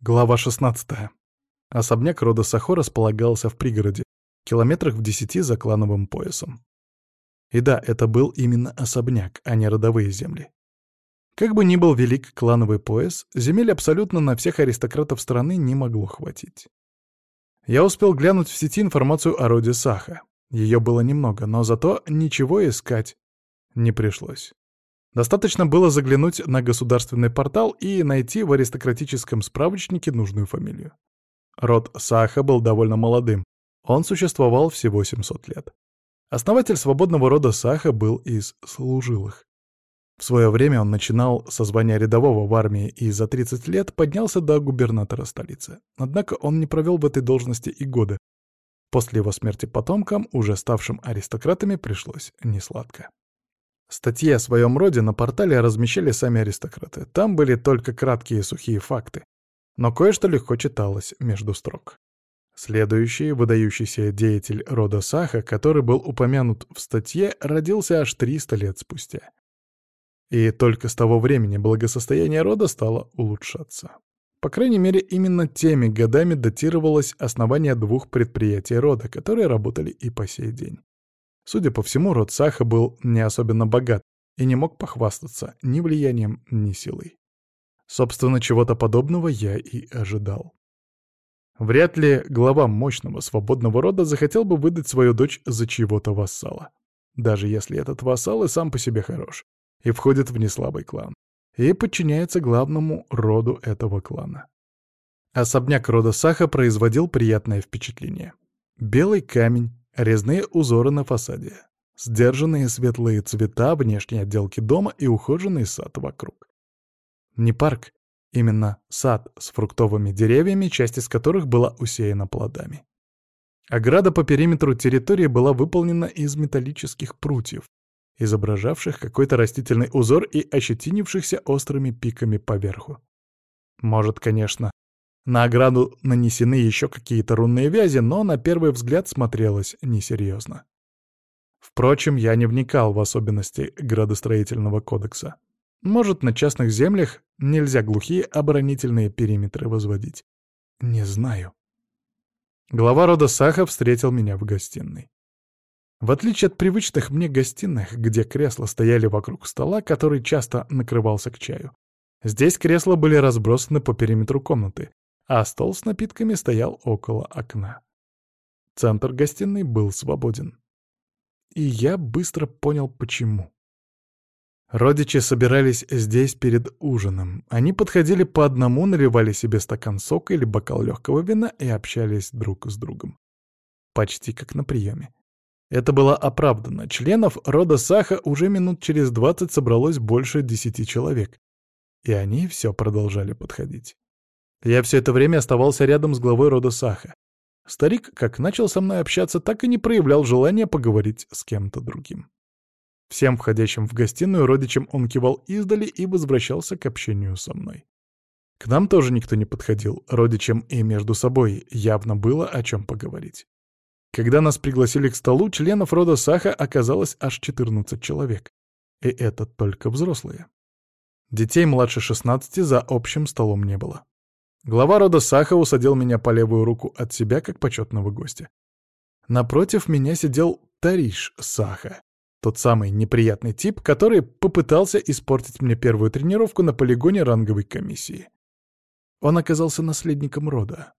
Глава 16. Особняк рода Сахо располагался в пригороде, километрах в десяти за клановым поясом. И да, это был именно особняк, а не родовые земли. Как бы ни был велик клановый пояс, земель абсолютно на всех аристократов страны не могло хватить. Я успел глянуть в сети информацию о роде Саха. Ее было немного, но зато ничего искать не пришлось. Достаточно было заглянуть на государственный портал и найти в аристократическом справочнике нужную фамилию. Род Саха был довольно молодым. Он существовал всего 700 лет. Основатель свободного рода Саха был из служилых. В свое время он начинал со звания рядового в армии и за 30 лет поднялся до губернатора столицы. Однако он не провел в этой должности и года. После его смерти потомкам, уже ставшим аристократами, пришлось несладко. Статьи о своем роде на портале размещали сами аристократы. Там были только краткие сухие факты. Но кое-что легко читалось между строк. Следующий выдающийся деятель рода Саха, который был упомянут в статье, родился аж 300 лет спустя. И только с того времени благосостояние рода стало улучшаться. По крайней мере, именно теми годами датировалось основание двух предприятий рода, которые работали и по сей день. Судя по всему, род Саха был не особенно богат и не мог похвастаться ни влиянием, ни силой. Собственно, чего-то подобного я и ожидал. Вряд ли глава мощного свободного рода захотел бы выдать свою дочь за чьего-то вассала. Даже если этот вассал и сам по себе хорош, и входит в неслабый клан, и подчиняется главному роду этого клана. Особняк рода Саха производил приятное впечатление. Белый камень, Резные узоры на фасаде. Сдержанные светлые цвета внешней отделки дома и ухоженный сад вокруг. Не парк, именно сад с фруктовыми деревьями, часть из которых была усеяна плодами. Ограда по периметру территории была выполнена из металлических прутьев, изображавших какой-то растительный узор и ощетинившихся острыми пиками поверху. Может, конечно, на ограду нанесены еще какие-то рунные вязи, но на первый взгляд смотрелось несерьезно. Впрочем, я не вникал в особенности градостроительного кодекса. Может, на частных землях нельзя глухие оборонительные периметры возводить. Не знаю. Глава рода Саха встретил меня в гостиной. В отличие от привычных мне гостиных, где кресла стояли вокруг стола, который часто накрывался к чаю, здесь кресла были разбросаны по периметру комнаты, а стол с напитками стоял около окна. Центр гостиной был свободен. И я быстро понял, почему. Родичи собирались здесь перед ужином. Они подходили по одному, наливали себе стакан сока или бокал легкого вина и общались друг с другом. Почти как на приеме. Это было оправдано. Членов рода Саха уже минут через двадцать собралось больше десяти человек. И они все продолжали подходить. Я все это время оставался рядом с главой рода Саха. Старик, как начал со мной общаться, так и не проявлял желания поговорить с кем-то другим. Всем входящим в гостиную родичам он кивал издали и возвращался к общению со мной. К нам тоже никто не подходил, родичам и между собой явно было о чем поговорить. Когда нас пригласили к столу, членов рода Саха оказалось аж 14 человек. И это только взрослые. Детей младше 16 за общим столом не было. Глава рода Саха усадил меня по левую руку от себя, как почетного гостя. Напротив меня сидел Тариш Саха, тот самый неприятный тип, который попытался испортить мне первую тренировку на полигоне ранговой комиссии. Он оказался наследником рода.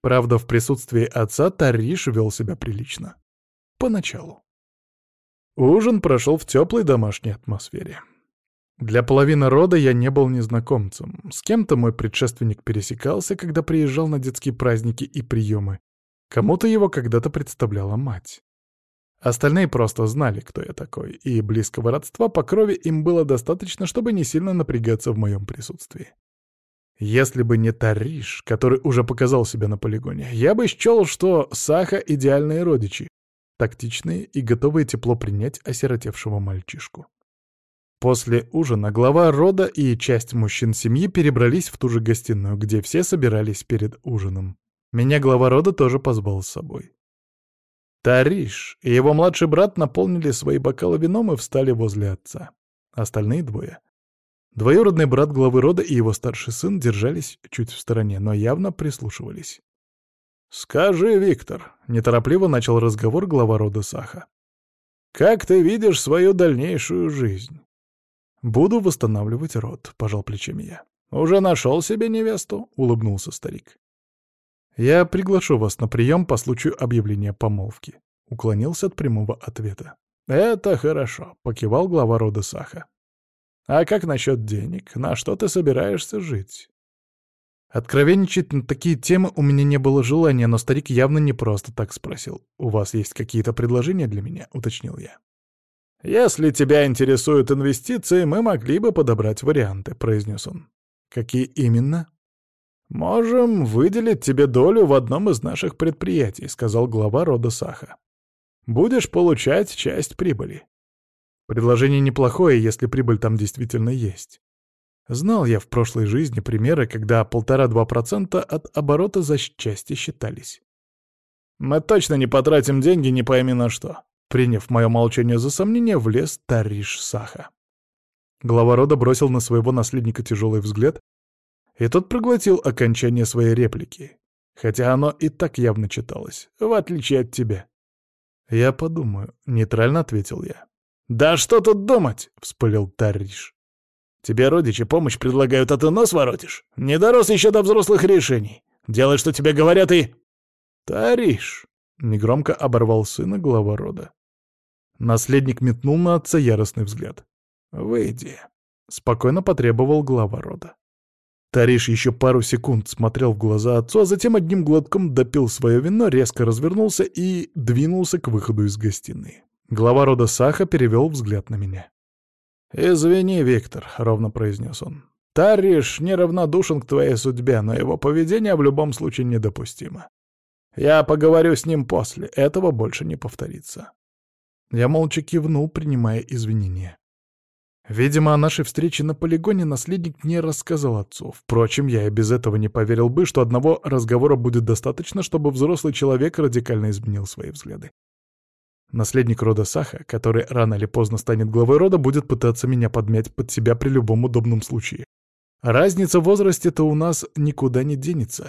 Правда, в присутствии отца Тариш вел себя прилично. Поначалу. Ужин прошел в теплой домашней атмосфере. Для половины рода я не был незнакомцем. С кем-то мой предшественник пересекался, когда приезжал на детские праздники и приемы. Кому-то его когда-то представляла мать. Остальные просто знали, кто я такой, и близкого родства по крови им было достаточно, чтобы не сильно напрягаться в моем присутствии. Если бы не Тариш, который уже показал себя на полигоне, я бы счел, что Саха — идеальные родичи, тактичные и готовые тепло принять осиротевшего мальчишку. После ужина глава рода и часть мужчин семьи перебрались в ту же гостиную, где все собирались перед ужином. Меня глава рода тоже позвал с собой. Тариш и его младший брат наполнили свои бокалы вином и встали возле отца. Остальные двое. Двоюродный брат главы рода и его старший сын держались чуть в стороне, но явно прислушивались. «Скажи, Виктор», — неторопливо начал разговор глава рода Саха, — «как ты видишь свою дальнейшую жизнь?» «Буду восстанавливать род», — пожал плечами я. «Уже нашел себе невесту?» — улыбнулся старик. «Я приглашу вас на прием по случаю объявления помолвки», — уклонился от прямого ответа. «Это хорошо», — покивал глава рода Саха. «А как насчет денег? На что ты собираешься жить?» Откровенничать на такие темы у меня не было желания, но старик явно не просто так спросил. «У вас есть какие-то предложения для меня?» — уточнил я. «Если тебя интересуют инвестиции, мы могли бы подобрать варианты», — произнес он. «Какие именно?» «Можем выделить тебе долю в одном из наших предприятий», — сказал глава рода Саха. «Будешь получать часть прибыли». Предложение неплохое, если прибыль там действительно есть. Знал я в прошлой жизни примеры, когда полтора-два процента от оборота за части считались. «Мы точно не потратим деньги не пойми на что», — приняв мое молчание за сомнение, влез Тариш Саха. Глава рода бросил на своего наследника тяжелый взгляд, и тот проглотил окончание своей реплики, хотя оно и так явно читалось, в отличие от тебя. «Я подумаю», — нейтрально ответил я. «Да что тут думать?» — вспылил Тариш. «Тебе родичи помощь предлагают, а ты нос воротишь? Не дорос еще до взрослых решений. Делай, что тебе говорят, и...» «Тариш!» — негромко оборвал сына глава рода. Наследник метнул на отца яростный взгляд. «Выйди», — спокойно потребовал глава рода. Тариш еще пару секунд смотрел в глаза отцу, а затем одним глотком допил свое вино, резко развернулся и двинулся к выходу из гостиной. Глава рода Саха перевел взгляд на меня. «Извини, Виктор», — ровно произнес он. «Тариш неравнодушен к твоей судьбе, но его поведение в любом случае недопустимо. Я поговорю с ним после, этого больше не повторится». Я молча кивнул, принимая извинения. Видимо, о нашей встрече на полигоне наследник не рассказал отцу. Впрочем, я и без этого не поверил бы, что одного разговора будет достаточно, чтобы взрослый человек радикально изменил свои взгляды. Наследник рода Саха, который рано или поздно станет главой рода, будет пытаться меня подмять под себя при любом удобном случае. Разница в возрасте-то у нас никуда не денется,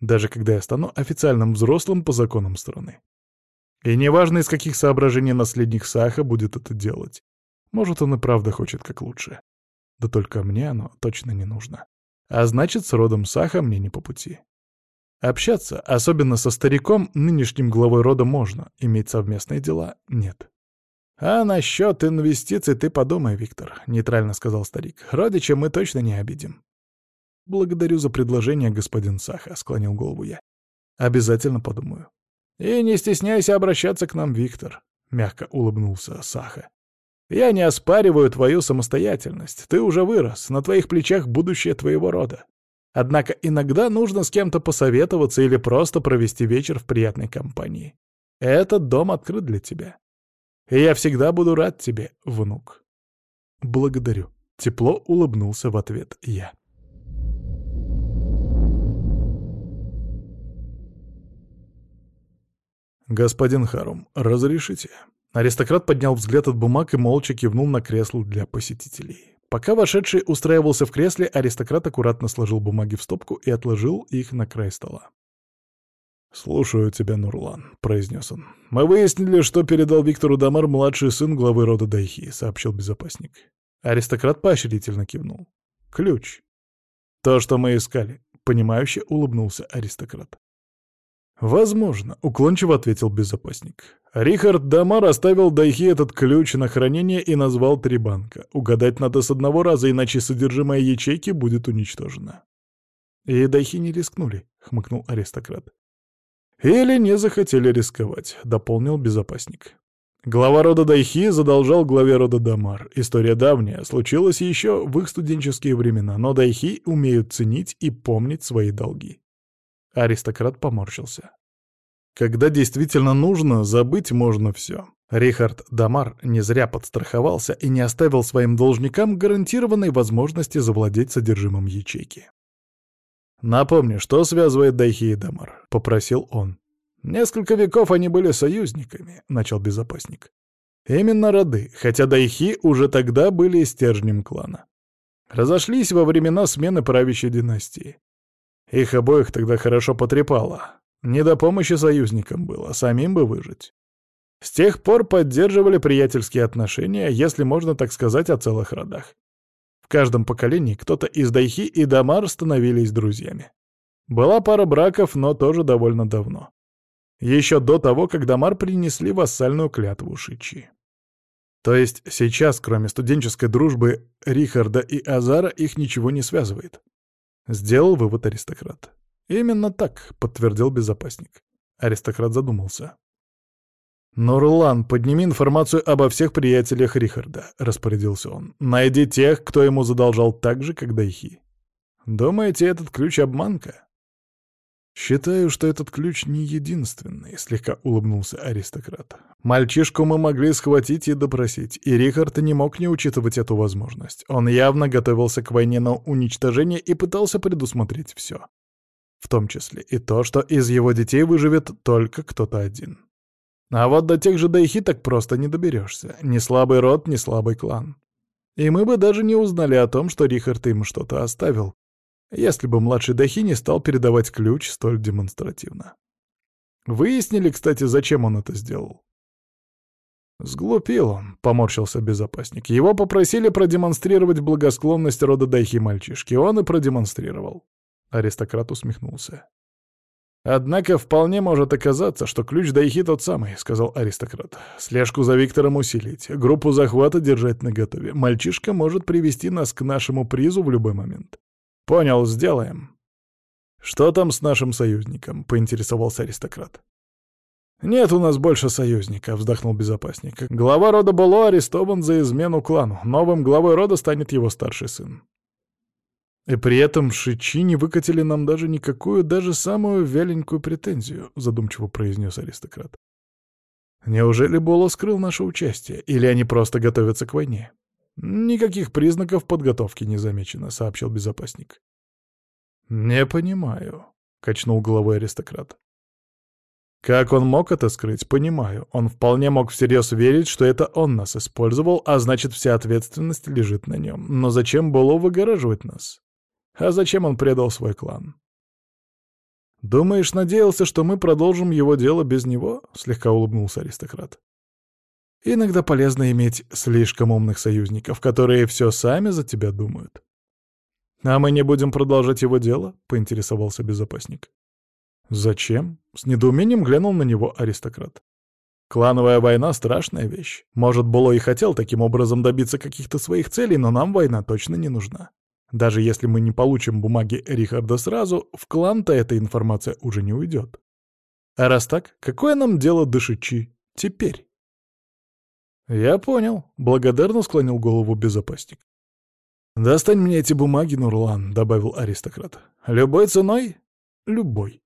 даже когда я стану официальным взрослым по законам страны. И неважно, из каких соображений наследник Саха будет это делать. Может, он и правда хочет как лучше. Да только мне оно точно не нужно. А значит, с родом Саха мне не по пути. Общаться, особенно со стариком, нынешним главой рода можно, иметь совместные дела — нет. «А насчет инвестиций ты подумай, Виктор», — нейтрально сказал старик. «Родича мы точно не обидим». «Благодарю за предложение, господин Саха», — склонил голову я. «Обязательно подумаю». «И не стесняйся обращаться к нам, Виктор», — мягко улыбнулся Саха. Я не оспариваю твою самостоятельность. Ты уже вырос, на твоих плечах будущее твоего рода. Однако иногда нужно с кем-то посоветоваться или просто провести вечер в приятной компании. Этот дом открыт для тебя. И я всегда буду рад тебе, внук. Благодарю. Тепло улыбнулся в ответ я. «Господин Харум, разрешите?» Аристократ поднял взгляд от бумаг и молча кивнул на кресло для посетителей. Пока вошедший устраивался в кресле, аристократ аккуратно сложил бумаги в стопку и отложил их на край стола. «Слушаю тебя, Нурлан», — произнес он. «Мы выяснили, что передал Виктору Дамар младший сын главы рода Дайхи», — сообщил безопасник. Аристократ поощрительно кивнул. «Ключ. То, что мы искали», — понимающе улыбнулся аристократ. «Возможно», — уклончиво ответил безопасник. Рихард Дамар оставил Дайхи этот ключ на хранение и назвал три банка. Угадать надо с одного раза, иначе содержимое ячейки будет уничтожено. «И Дайхи не рискнули», — хмыкнул аристократ. «Или не захотели рисковать», — дополнил безопасник. Глава рода Дайхи задолжал главе рода Дамар. История давняя, случилась еще в их студенческие времена, но Дайхи умеют ценить и помнить свои долги. Аристократ поморщился. Когда действительно нужно, забыть можно все. Рихард Дамар не зря подстраховался и не оставил своим должникам гарантированной возможности завладеть содержимым ячейки. «Напомни, что связывает Дайхи и Дамар?» — попросил он. «Несколько веков они были союзниками», — начал безопасник. «Именно роды, хотя Дайхи уже тогда были стержнем клана. Разошлись во времена смены правящей династии. Их обоих тогда хорошо потрепало. Не до помощи союзникам было, самим бы выжить. С тех пор поддерживали приятельские отношения, если можно так сказать о целых родах. В каждом поколении кто-то из Дайхи и Дамар становились друзьями. Была пара браков, но тоже довольно давно. Еще до того, как Дамар принесли вассальную клятву Шичи. То есть сейчас, кроме студенческой дружбы Рихарда и Азара, их ничего не связывает. Сделал вывод аристократ. «Именно так», — подтвердил безопасник. Аристократ задумался. «Нурлан, подними информацию обо всех приятелях Рихарда», — распорядился он. «Найди тех, кто ему задолжал так же, как Дайхи. Думаете, этот ключ — обманка?» «Считаю, что этот ключ не единственный», — слегка улыбнулся аристократ. «Мальчишку мы могли схватить и допросить, и Рихард не мог не учитывать эту возможность. Он явно готовился к войне на уничтожение и пытался предусмотреть все. В том числе и то, что из его детей выживет только кто-то один. А вот до тех же Дайхи так просто не доберешься. Ни слабый род, ни слабый клан. И мы бы даже не узнали о том, что Рихард им что-то оставил, если бы младший Дахи не стал передавать ключ столь демонстративно. Выяснили, кстати, зачем он это сделал. «Сглупил он», — поморщился безопасник. «Его попросили продемонстрировать благосклонность рода Дайхи мальчишки. Он и продемонстрировал». Аристократ усмехнулся. «Однако вполне может оказаться, что ключ Дайхи тот самый», — сказал аристократ. «Слежку за Виктором усилить, группу захвата держать наготове. Мальчишка может привести нас к нашему призу в любой момент. «Понял, сделаем». «Что там с нашим союзником?» — поинтересовался аристократ. «Нет у нас больше союзника», — вздохнул безопасник. «Глава рода Боло арестован за измену клану. Новым главой рода станет его старший сын». «И при этом Шичи не выкатили нам даже никакую, даже самую вяленькую претензию», — задумчиво произнес аристократ. «Неужели Боло скрыл наше участие, или они просто готовятся к войне?» «Никаких признаков подготовки не замечено», — сообщил безопасник. «Не понимаю», — качнул головой аристократ. Как он мог это скрыть, понимаю. Он вполне мог всерьез верить, что это он нас использовал, а значит, вся ответственность лежит на нем. Но зачем было выгораживать нас? А зачем он предал свой клан? «Думаешь, надеялся, что мы продолжим его дело без него?» — слегка улыбнулся аристократ. Иногда полезно иметь слишком умных союзников, которые все сами за тебя думают. «А мы не будем продолжать его дело?» — поинтересовался безопасник. «Зачем?» — с недоумением глянул на него аристократ. «Клановая война — страшная вещь. Может, Було и хотел таким образом добиться каких-то своих целей, но нам война точно не нужна. Даже если мы не получим бумаги Рихарда сразу, в клан-то эта информация уже не уйдет. А раз так, какое нам дело до Шичи теперь?» «Я понял», — благодарно склонил голову безопасник. «Достань мне эти бумаги, Нурлан», — добавил аристократ. «Любой ценой?» «Любой»,